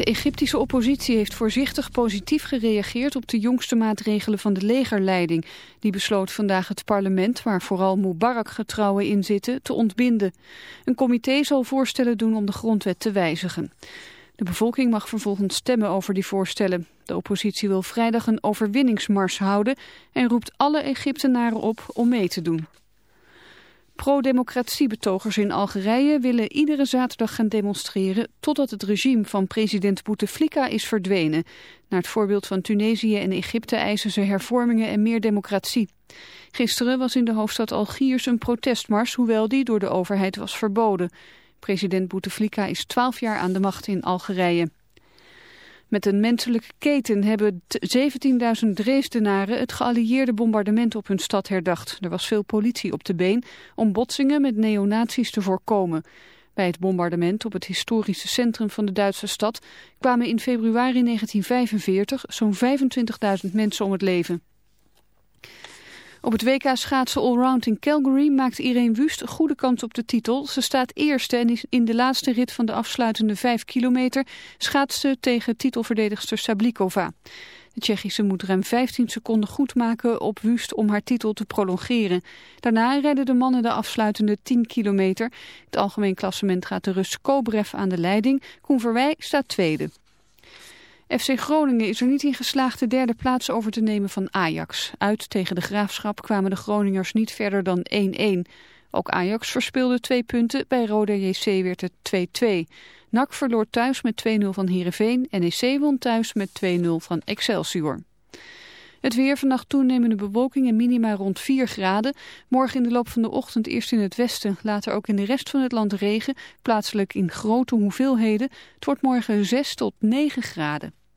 De Egyptische oppositie heeft voorzichtig positief gereageerd op de jongste maatregelen van de legerleiding. Die besloot vandaag het parlement, waar vooral Mubarak-getrouwen in zitten, te ontbinden. Een comité zal voorstellen doen om de grondwet te wijzigen. De bevolking mag vervolgens stemmen over die voorstellen. De oppositie wil vrijdag een overwinningsmars houden en roept alle Egyptenaren op om mee te doen. Pro-democratie-betogers in Algerije willen iedere zaterdag gaan demonstreren totdat het regime van president Bouteflika is verdwenen. Naar het voorbeeld van Tunesië en Egypte eisen ze hervormingen en meer democratie. Gisteren was in de hoofdstad Algiers een protestmars, hoewel die door de overheid was verboden. President Bouteflika is twaalf jaar aan de macht in Algerije. Met een menselijke keten hebben 17.000 Dresdenaren het geallieerde bombardement op hun stad herdacht. Er was veel politie op de been om botsingen met neonazies te voorkomen. Bij het bombardement op het historische centrum van de Duitse stad kwamen in februari 1945 zo'n 25.000 mensen om het leven. Op het WK schaatsen allround in Calgary maakt Irene Wust goede kans op de titel. Ze staat eerste en is in de laatste rit van de afsluitende 5 kilometer schaatste tegen titelverdedigster Sablikova. De Tsjechische moet ruim 15 seconden goed maken op Wust om haar titel te prolongeren. Daarna redden de mannen de afsluitende 10 kilometer. Het algemeen klassement gaat de Rus Kobrev aan de leiding. Koen Verwij staat tweede. FC Groningen is er niet in geslaagd de derde plaats over te nemen van Ajax. Uit tegen de Graafschap kwamen de Groningers niet verder dan 1-1. Ook Ajax verspeelde twee punten, bij Roda JC werd het 2-2. NAC verloor thuis met 2-0 van Heerenveen, NEC won thuis met 2-0 van Excelsior. Het weer vannacht toenemende bewolking en minima rond 4 graden. Morgen in de loop van de ochtend eerst in het westen, later ook in de rest van het land regen. Plaatselijk in grote hoeveelheden. Het wordt morgen 6 tot 9 graden.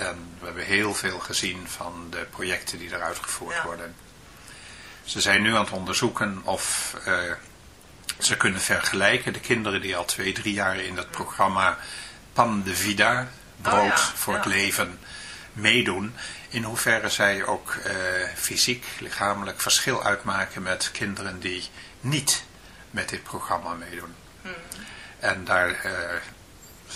En we hebben heel veel gezien van de projecten die er uitgevoerd worden. Ze zijn nu aan het onderzoeken of uh, ze kunnen vergelijken. De kinderen die al twee, drie jaar in het programma Pan de Vida, brood oh ja, voor ja. het leven, meedoen. In hoeverre zij ook uh, fysiek, lichamelijk verschil uitmaken met kinderen die niet met dit programma meedoen. Hmm. En daar uh,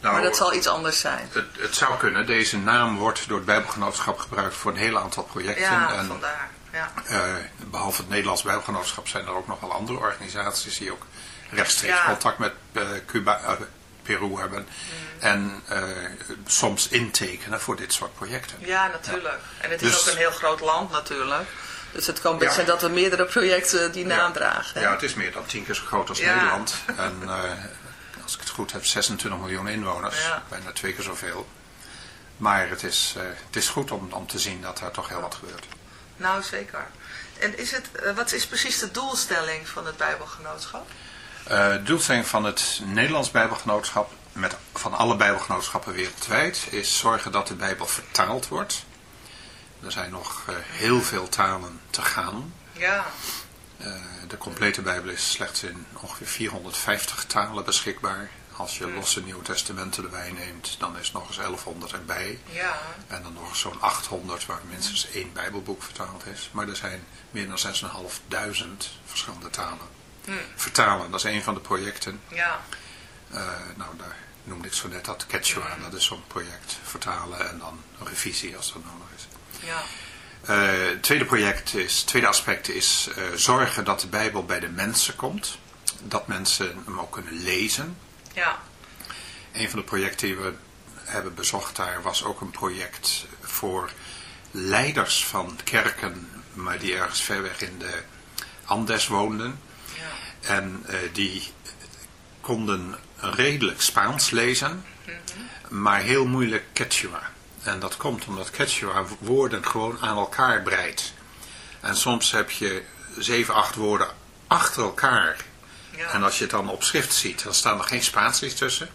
Nou, maar dat zal iets anders zijn. Het, het, zou kunnen. Deze naam wordt door het Bijbelgenootschap gebruikt voor een heel aantal projecten. Ja, en vandaar. Ja. Uh, behalve het Nederlands Bijbelgenootschap zijn er ook nog wel andere organisaties die ook rechtstreeks Ja. contact met uh, Cuba, uh, Peru hebben. Mm. En soms intekenen voor dit soort projecten. Ja, natuurlijk. En het is Dus- ook een heel groot land natuurlijk. Dus het kan best zijn dat er meerdere projecten die naam dragen. hè? Ja, het is meer dan tien keer zo groot als. Nederland. En eh, als ik het goed heb, 26 miljoen inwoners. Ja. Bijna twee keer zoveel. Maar het is, eh, het is goed om, om te zien dat er toch heel wat gebeurt. Nou, zeker. En is het, eh, wat is precies de doelstelling van het Bijbelgenootschap? Eh, De doelstelling van het Nederlands Bijbelgenootschap, met, van alle Bijbelgenootschappen wereldwijd, is zorgen dat de Bijbel vertaald wordt. Er zijn nog heel veel talen te gaan. Ja, de complete Bijbel is slechts in ongeveer 450 talen beschikbaar. Als je Hmm. losse Nieuwe Testamenten erbij neemt, dan is nog eens 1100 erbij. ja, En dan nog zo'n 800 waar minstens één Bijbelboek vertaald is. Maar er zijn meer dan 6.500 verschillende talen. Hm. Vertalen, dat is een van de projecten. ja, Eh, nou, daar noemde ik zo net dat Quechua, dat is zo'n project. Vertalen en dan revisie als dat nodig is. ja, Eh, het tweede project is, tweede aspect is eh, zorgen dat de Bijbel bij de mensen komt. Dat mensen hem ook kunnen lezen. ja, Een van de projecten die we hebben bezocht daar was ook een project voor leiders van kerken, maar die ergens ver weg in de Andes woonden. ja, En eh, die konden redelijk Spaans lezen, maar heel moeilijk Quechua. En dat komt omdat Quechua woorden gewoon aan elkaar breidt. En soms heb je zeven, acht woorden achter elkaar. ja. En als je het dan op schrift ziet, dan staan er geen Spaansies tussen.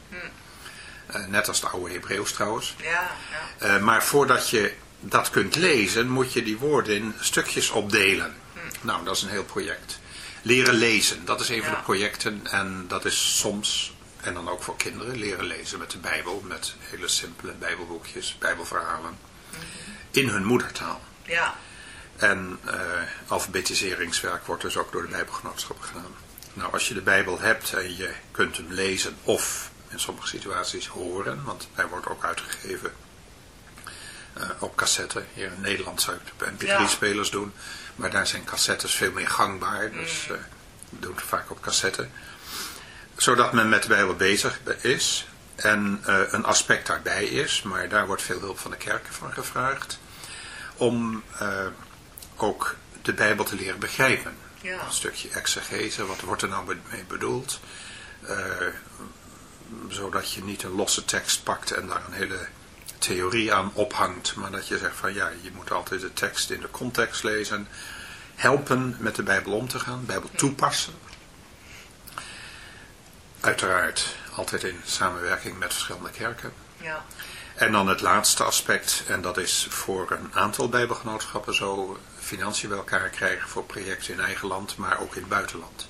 Eh, net als de oude Hebreeuws trouwens. ja, ja. Eh, maar voordat je dat kunt lezen, moet je die woorden in stukjes opdelen. Nou, dat is een heel project. Leren lezen, dat is een van de projecten. En dat is soms, en dan ook voor kinderen, leren lezen met de Bijbel. Met hele simpele Bijbelboekjes, Bijbelverhalen. In hun moedertaal. ja. En eh, alfabetiseringswerk wordt dus ook door de Bijbelgenootschappen gedaan. Nou, als je de Bijbel hebt en je kunt hem lezen of in sommige situaties horen, want hij wordt ook uitgegeven eh, op cassette. Hier in Nederland zou ik het op mp3-spelers doen, maar daar zijn cassettes veel meer gangbaar, dus we doen het vaak op cassette. Zodat men met de Bijbel bezig is en eh, een aspect daarbij is, maar daar wordt veel hulp van de kerken van gevraagd, om eh, ook de Bijbel te leren begrijpen. Ja. Een stukje exegese, wat wordt er nou mee bedoeld? Eh, zodat je niet een losse tekst pakt en daar een hele theorie aan ophangt, maar dat je zegt van ja, je moet altijd de tekst in de context lezen, helpen met de Bijbel om te gaan, Bijbel toepassen. Uiteraard altijd in samenwerking met verschillende kerken. ja. En dan het laatste aspect, en dat is voor een aantal bijbelgenootschappen zo, financiën bij elkaar krijgen voor projecten in eigen land, maar ook in het buitenland.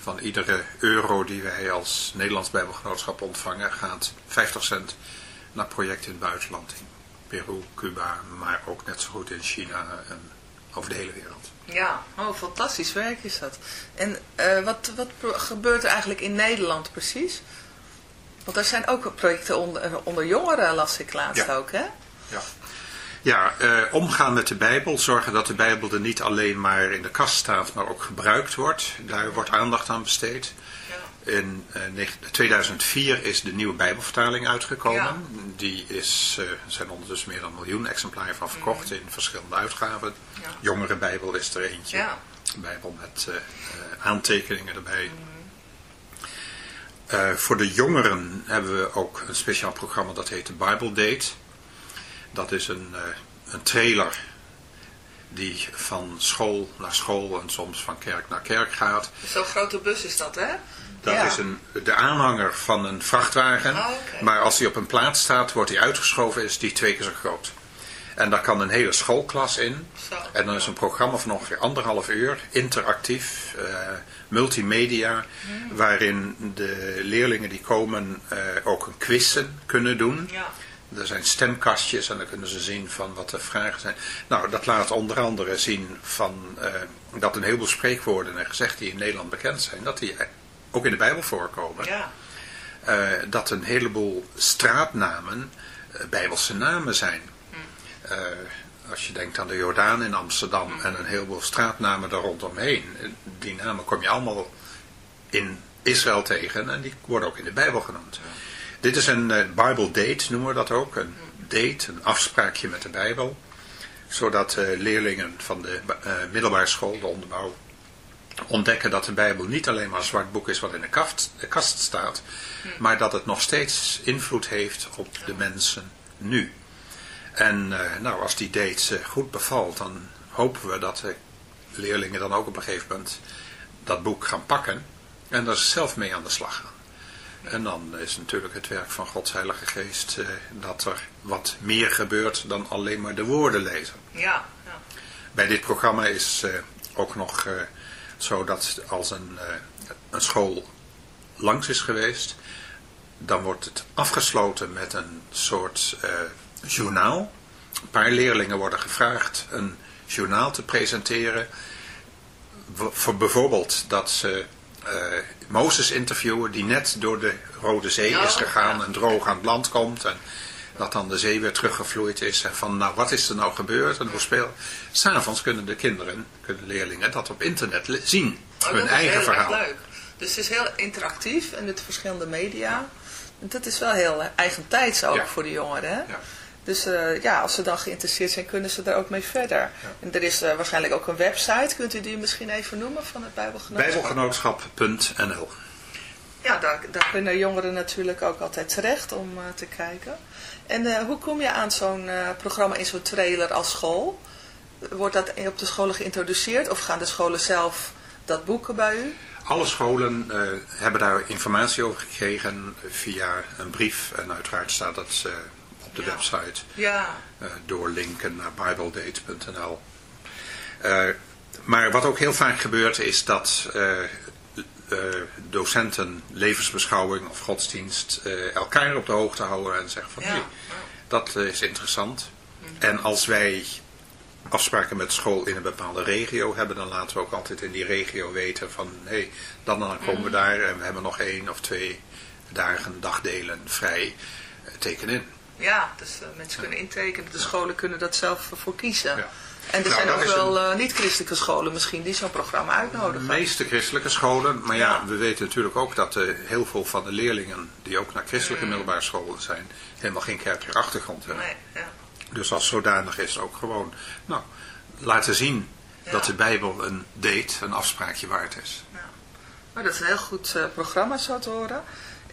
Van iedere euro die wij als Nederlands bijbelgenootschap ontvangen, gaat 50 cent naar projecten in het buitenland. In Peru, Cuba, maar ook net zo goed in China en over de hele wereld. Ja, oh, fantastisch werk is dat. En eh, wat, wat gebeurt er eigenlijk in Nederland precies? Want er zijn ook projecten onder, onder jongeren, las ik laatst Ja. ook, hè? Ja, ja eh, omgaan met de Bijbel, zorgen dat de Bijbel er niet alleen maar in de kast staat, maar ook gebruikt wordt. Daar wordt aandacht aan besteed. In eh, negen- 2004 is de nieuwe Bijbelvertaling uitgekomen. Ja. Die is, eh, er zijn ondertussen meer dan een miljoen exemplaren van verkocht in verschillende uitgaven. Ja. Jongere Bijbel is er eentje. Ja. Bijbel met uh, aantekeningen erbij. Uh, voor de jongeren hebben we ook een speciaal programma dat heet de Bible Date. Dat is een, uh, een trailer die van school naar school en soms van kerk naar kerk gaat. Zo'n grote bus is dat, hè? Dat ja. is een, de aanhanger van een vrachtwagen. Oh, okay. Maar als die op een plaats staat, wordt die uitgeschoven, is die twee keer zo groot. En daar kan een hele schoolklas in. Zo, en dan is een programma van ongeveer anderhalf uur, interactief, uh, multimedia, Hmm. waarin de leerlingen die komen uh, ook een quizzen kunnen doen. Ja. Er zijn stemkastjes en dan kunnen ze zien van wat de vragen zijn. Nou, dat laat onder andere zien van uh, dat een heleboel spreekwoorden en gezegden die in Nederland bekend zijn, dat die ook in de Bijbel voorkomen. Ja. Uh, dat een heleboel straatnamen uh, Bijbelse namen zijn. Uh, als je denkt aan de Jordaan in Amsterdam mm. en een heleboel straatnamen daar rondomheen. Die namen kom je allemaal in Israël tegen en die worden ook in de Bijbel genoemd. Ja. Dit is een Bible date, noemen we dat ook. Een date, een afspraakje met de Bijbel. Zodat leerlingen van de middelbare school, de onderbouw, ontdekken dat de Bijbel niet alleen maar een zwart boek is wat in de kast, de kast staat, maar dat het nog steeds invloed heeft op de mensen nu. En uh, nou, als die date uh, goed bevalt, dan hopen we dat de leerlingen dan ook op een gegeven moment dat boek gaan pakken en daar zelf mee aan de slag gaan. En dan is natuurlijk het werk van Gods Heilige Geest uh, dat er wat meer gebeurt dan alleen maar de woorden lezen. Ja, ja. Bij dit programma is ook nog zodat als een, een school langs is geweest, dan wordt het afgesloten met een soort uh, journaal. Een paar leerlingen worden gevraagd een journaal te presenteren. Voor bijvoorbeeld dat ze uh, Mozes interviewen die net door de Rode Zee is gegaan en droog aan het land komt. En dat dan de zee weer teruggevloeid is. En van nou wat is er nou gebeurd en hoe speel. S'avonds kunnen de kinderen, kunnen leerlingen dat op internet zien. Oh, hun eigen heel verhaal. Leuk. Dus het is heel interactief en met verschillende media. En dat is wel heel eigentijds ook Ja. voor de jongeren. Hè? Ja. Dus eh, ja, als ze dan geïnteresseerd zijn, kunnen ze daar ook mee verder. En er is eh, waarschijnlijk ook een website. Kunt u die misschien even noemen van het Bijbelgenootschap? Bijbelgenootschap.nl Ja, daar, daar kunnen jongeren natuurlijk ook altijd terecht om eh, te kijken. En eh, hoe kom je aan zo'n eh, programma in zo'n trailer als school? Wordt dat op de scholen geïntroduceerd of gaan de scholen zelf dat boeken bij u? Alle scholen hebben daar informatie over gekregen via een brief. En uiteraard staat dat op de Ja. website Ja, door linken naar bibledate.nl. Maar wat ook heel vaak gebeurt is dat eh, eh, docenten levensbeschouwing of godsdienst eh, elkaar op de hoogte houden en zeggen van Ja. hey, dat is interessant. En als wij afspraken met school in een bepaalde regio hebben, dan laten we ook altijd in die regio weten van hé, hey, dan en dan komen we daar en we hebben nog één of twee dagen, dagdelen vrij. Eh, Teken in. ja dus eh, mensen kunnen intekenen. De scholen kunnen dat zelf eh, voor kiezen. Ja. En er Nou, zijn ook wel eh, niet-christelijke scholen misschien die zo'n programma De uitnodigen. meeste christelijke scholen, maar ja, Ja. we weten natuurlijk ook dat eh, heel veel van de leerlingen die ook naar christelijke middelbare scholen zijn, helemaal geen kerkelijke achtergrond hebben. Nee, ja. Dus als zodanig is ook gewoon, nou, laten zien Ja. dat de Bijbel een date, een afspraakje waard is. Maar dat is een heel goed eh, programma zo te horen.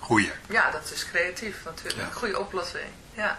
goede. Ja, dat is creatief natuurlijk. Goede oplossing. Ja.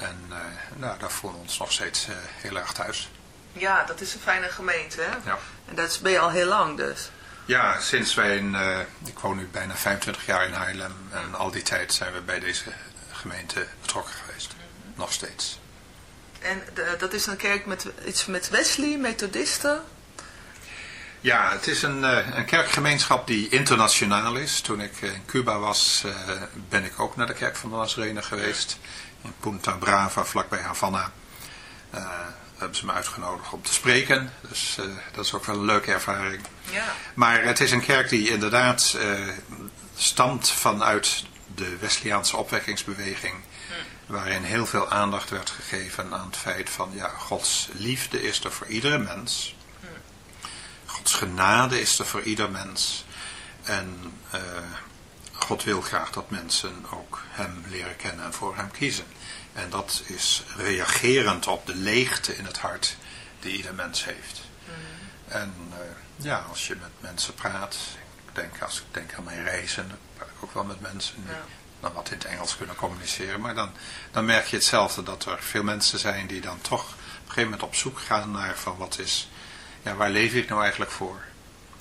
En uh, nou, daar voelen we ons nog steeds uh, heel erg thuis. Ja, dat is een fijne gemeente, hè? Ja. En dat ben je al heel lang dus. Ja, sinds wij, in, uh, ik woon nu bijna 25 jaar in Haarlem. En al die tijd zijn we bij deze gemeente betrokken geweest. Nog steeds. En de, dat is een kerk met iets met Wesley, methodisten? Ja, het is een, een kerkgemeenschap die internationaal is. Toen ik in Cuba was, ben ik ook naar de kerk van de Nazarene geweest in Punta Brava, vlakbij Havana. Uh, hebben ze me uitgenodigd om te spreken. Dus uh, dat is ook wel een leuke ervaring. Ja. Maar het is een kerk die inderdaad uh, stamt vanuit de Wesleyaanse opwekkingsbeweging. Hm. Waarin heel veel aandacht werd gegeven aan het feit van... ja, Gods liefde is er voor iedere mens. Hm. Gods genade is er voor ieder mens. En God wil graag dat mensen ook hem leren kennen en voor hem kiezen. En dat is reagerend op de leegte in het hart die ieder mens heeft. Mm. En uh, ja, als je met mensen praat, ik denk, als ik denk aan mijn reizen, dan praat ik ook wel met mensen die ja. dan wat in het Engels kunnen communiceren. Maar dan, dan merk je hetzelfde, dat er veel mensen zijn die dan toch op een gegeven moment op zoek gaan naar van wat is, ja, waar leef ik nou eigenlijk voor?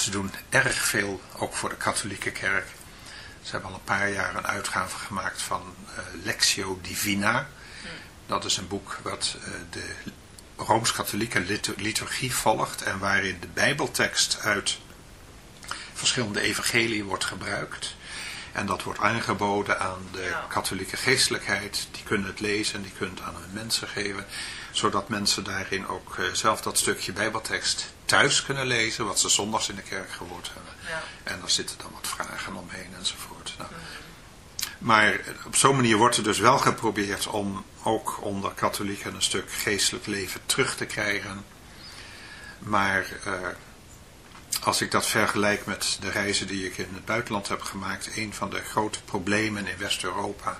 Ze doen erg veel, ook voor de katholieke kerk. Ze hebben al een paar jaar een uitgave gemaakt van uh, Lectio Divina. Dat is een boek wat uh, de Rooms-Katholieke liturgie volgt en waarin de bijbeltekst uit verschillende evangelieën wordt gebruikt. En dat wordt aangeboden aan de katholieke geestelijkheid. Die kunnen het lezen en die kunnen het aan hun mensen geven. Zodat mensen daarin ook uh, zelf dat stukje bijbeltekst thuis kunnen lezen. Wat ze zondags in de kerk gehoord hebben. Ja. En daar zitten dan wat vragen omheen enzovoort. Nou. Maar op zo'n manier wordt er dus wel geprobeerd om ook onder katholieken een stuk geestelijk leven terug te krijgen. Maar uh, als ik dat vergelijk met de reizen die ik in het buitenland heb gemaakt, een van de grote problemen in West-Europa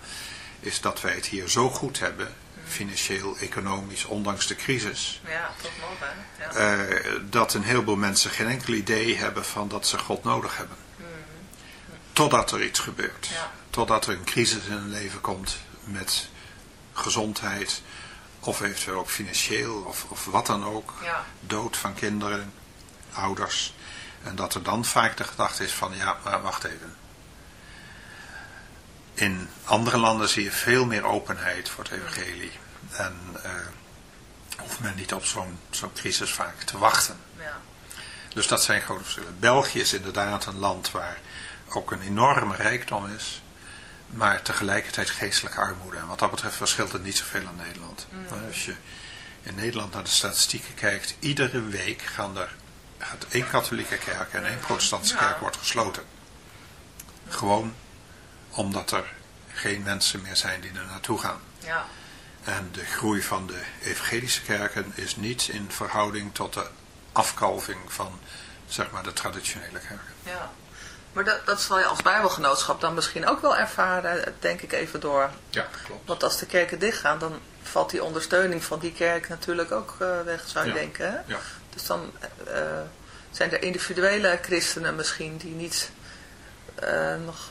is dat wij het hier zo goed hebben, financieel, economisch, ondanks de crisis. Ja, toch nog hè. Ja. Uh, dat een heleboel mensen geen enkel idee hebben van dat ze God nodig hebben. Mm. Totdat er iets gebeurt. Ja. Totdat er een crisis in hun leven komt met gezondheid of eventueel ook financieel of, of wat dan ook. Ja. Dood van kinderen, ouders. En dat er dan vaak de gedachte is van ja, maar wacht even. In andere landen zie je veel meer openheid voor het evangelie. En uh, hoeft men niet op zo'n zo'n crisis vaak te wachten. Ja. Dus dat zijn grote verschillen. België is inderdaad een land waar ook een enorme rijkdom is. Maar tegelijkertijd geestelijke armoede. En wat dat betreft verschilt het niet zoveel aan Nederland. Mm. Als je in Nederland naar de statistieken kijkt. Iedere week gaan er gaat één katholieke kerk en één protestantse kerk wordt gesloten. Gewoon omdat er geen mensen meer zijn die er naartoe gaan. Ja. En de groei van de evangelische kerken is niet in verhouding tot de afkalving van zeg maar, de traditionele kerken. ja. Maar dat, dat zal je als bijbelgenootschap dan misschien ook wel ervaren, denk ik even door. Ja, klopt. Want als de kerken dichtgaan, dan valt die ondersteuning van die kerk natuurlijk ook uh, weg, zou je Ja. denken. Hè? Ja. Dus dan uh, zijn er individuele christenen misschien die niet uh, nog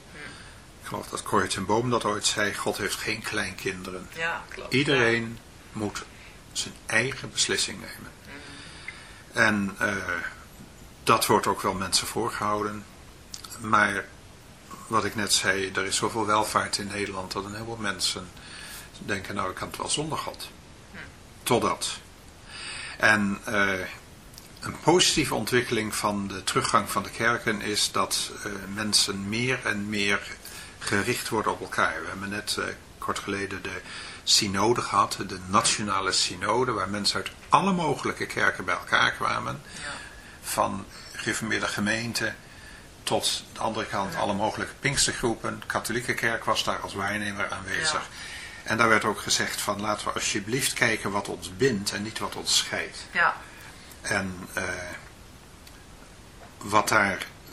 Geloof dat Corrie ten Boom dat ooit zei, God heeft geen kleinkinderen. Ja, klopt. Iedereen ja. moet zijn eigen beslissing nemen. En dat wordt ook wel mensen voorgehouden. Maar wat ik net zei, er is zoveel welvaart in Nederland dat een heleboel mensen denken, nou ik kan het wel zonder God. Hm. Totdat. En uh, een positieve ontwikkeling van de teruggang van de kerken is dat uh, mensen meer en meer gericht worden op elkaar. We hebben net uh, kort geleden de synode gehad, de nationale synode, waar mensen uit alle mogelijke kerken bij elkaar kwamen. Ja. Van gereformeerde gemeenten tot de andere kant alle mogelijke pinkstergroepen. De katholieke kerk was daar als waarnemer aanwezig. En daar werd ook gezegd van laten we alsjeblieft kijken wat ons bindt en niet wat ons scheidt. Ja. En uh, wat daar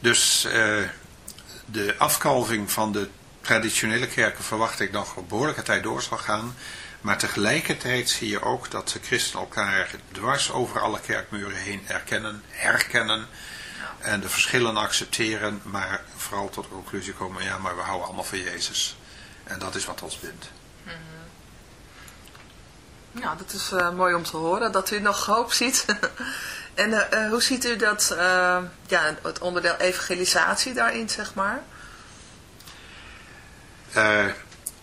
Dus uh, de afkalving van de traditionele kerken verwacht ik nog een behoorlijke tijd door zal gaan. Maar tegelijkertijd zie je ook dat de christenen elkaar dwars over alle kerkmuren heen erkennen, herkennen en de verschillen accepteren, maar vooral tot de conclusie komen, ja, maar we houden allemaal van Jezus. En dat is wat ons bindt. Mm Nou, dat is uh, mooi om te horen, dat u nog hoop ziet. en uh, uh, hoe ziet u dat, ja, het onderdeel evangelisatie daarin, zeg maar?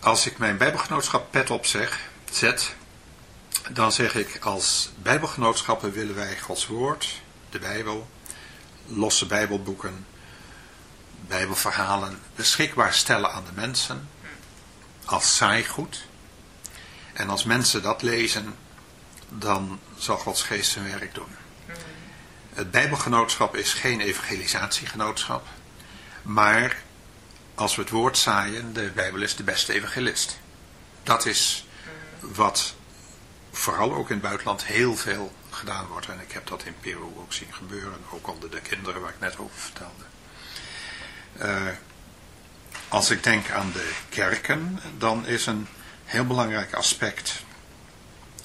als ik mijn bijbelgenootschap pet op zeg, zet, dan zeg ik als bijbelgenootschappen willen wij Gods woord, de Bijbel, losse bijbelboeken, bijbelverhalen beschikbaar stellen aan de mensen als saaigoed. En als mensen dat lezen, dan zal Gods geest zijn werk doen. Het bijbelgenootschap is geen evangelisatiegenootschap, maar als we het woord zaaien, de Bijbel is de beste evangelist. Dat is wat vooral ook in het buitenland heel veel gedaan wordt. En ik heb dat in Peru ook zien gebeuren, ook onder de kinderen waar ik net over vertelde. Uh, als ik denk aan de kerken, dan is een heel belangrijk aspect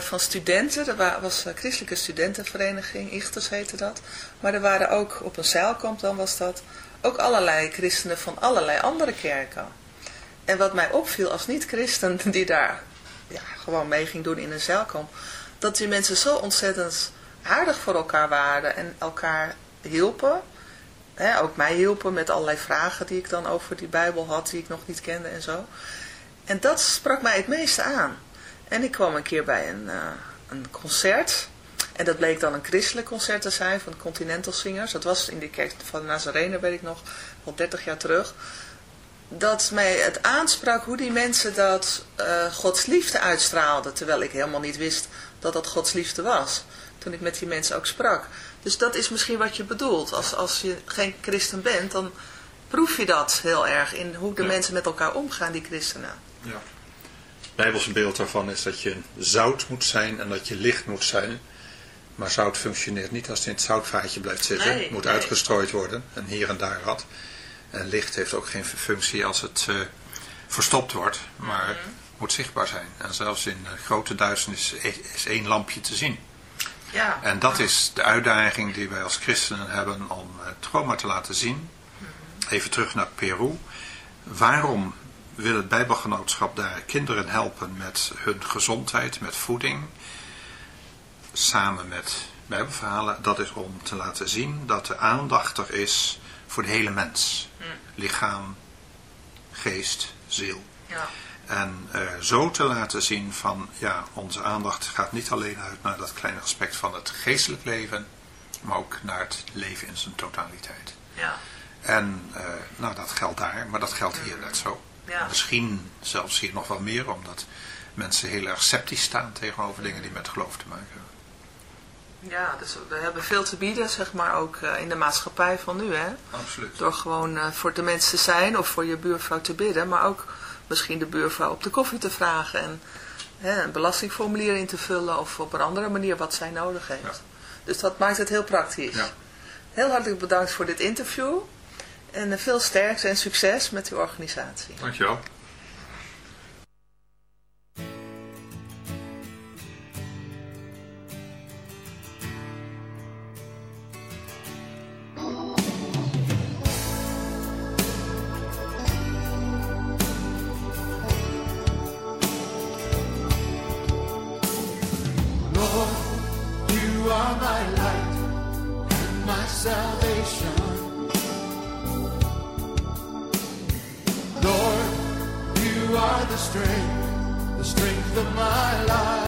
van studenten. Er was een christelijke studentenvereniging, Ichters heette dat. Maar er waren ook, op een zeilkamp dan was dat, ook allerlei christenen van allerlei andere kerken. En wat mij opviel als niet-christen die daar ja, gewoon mee ging doen in een zeilkamp, dat die mensen zo ontzettend aardig voor elkaar waren en elkaar hielpen. Ook mij hielpen met allerlei vragen die ik dan over die Bijbel had, die ik nog niet kende en zo. En dat sprak mij het meeste aan. En ik kwam een keer bij een, uh, een concert. En dat bleek dan een christelijk concert te zijn van Continental Singers. Dat was in de kerk van Nazarene, weet ik nog, al 30 jaar terug dat mij het aansprak hoe die mensen dat uh, Gods liefde uitstraalden. Terwijl ik helemaal niet wist dat dat Gods liefde was. Toen ik met die mensen ook sprak. Dus dat is misschien wat je bedoelt. Als, als je geen christen bent, dan proef je dat heel erg in hoe de mensen met elkaar omgaan, die christenen. Ja. Bijbelse beeld daarvan is dat je zout moet zijn en dat je licht moet zijn. Maar zout functioneert niet als het in het zoutvaatje blijft zitten. Het moet uitgestrooid worden en hier en daar wat. En licht heeft ook geen functie als het uh, verstopt wordt, maar mm moet zichtbaar zijn. En zelfs in uh, grote duisternis is, één lampje te zien. Ja. En dat is de uitdaging die wij als christenen hebben om trauma te laten zien. Even terug naar Peru. Waarom wil het Bijbelgenootschap daar kinderen helpen met hun gezondheid, met voeding, samen met Bijbelverhalen? Dat is om te laten zien dat de aandacht er is voor de hele mens. Lichaam, geest, ziel. Ja. En uh, zo te laten zien van, ja, onze aandacht gaat niet alleen uit naar dat kleine aspect van het geestelijk leven, maar ook naar het leven in zijn totaliteit. Ja. En uh, nou, dat geldt daar, maar dat geldt hier net zo. Ja. Misschien zelfs hier nog wel meer, omdat mensen heel erg sceptisch staan tegenover dingen die met geloof te maken hebben. Ja, dus we hebben veel te bieden, zeg maar, ook uh, in de maatschappij van nu, hè. Absoluut. Door gewoon uh, voor de mensen te zijn of voor je buurvrouw te bidden, maar ook misschien de buurvrouw op de koffie te vragen en hè, een belastingformulier in te vullen of op een andere manier wat zij nodig heeft. Ja. Dus dat maakt het heel praktisch. Ja. Heel hartelijk bedankt voor dit interview en uh, veel sterkte en succes met uw organisatie. Dankjewel. Strength, the strength of my life.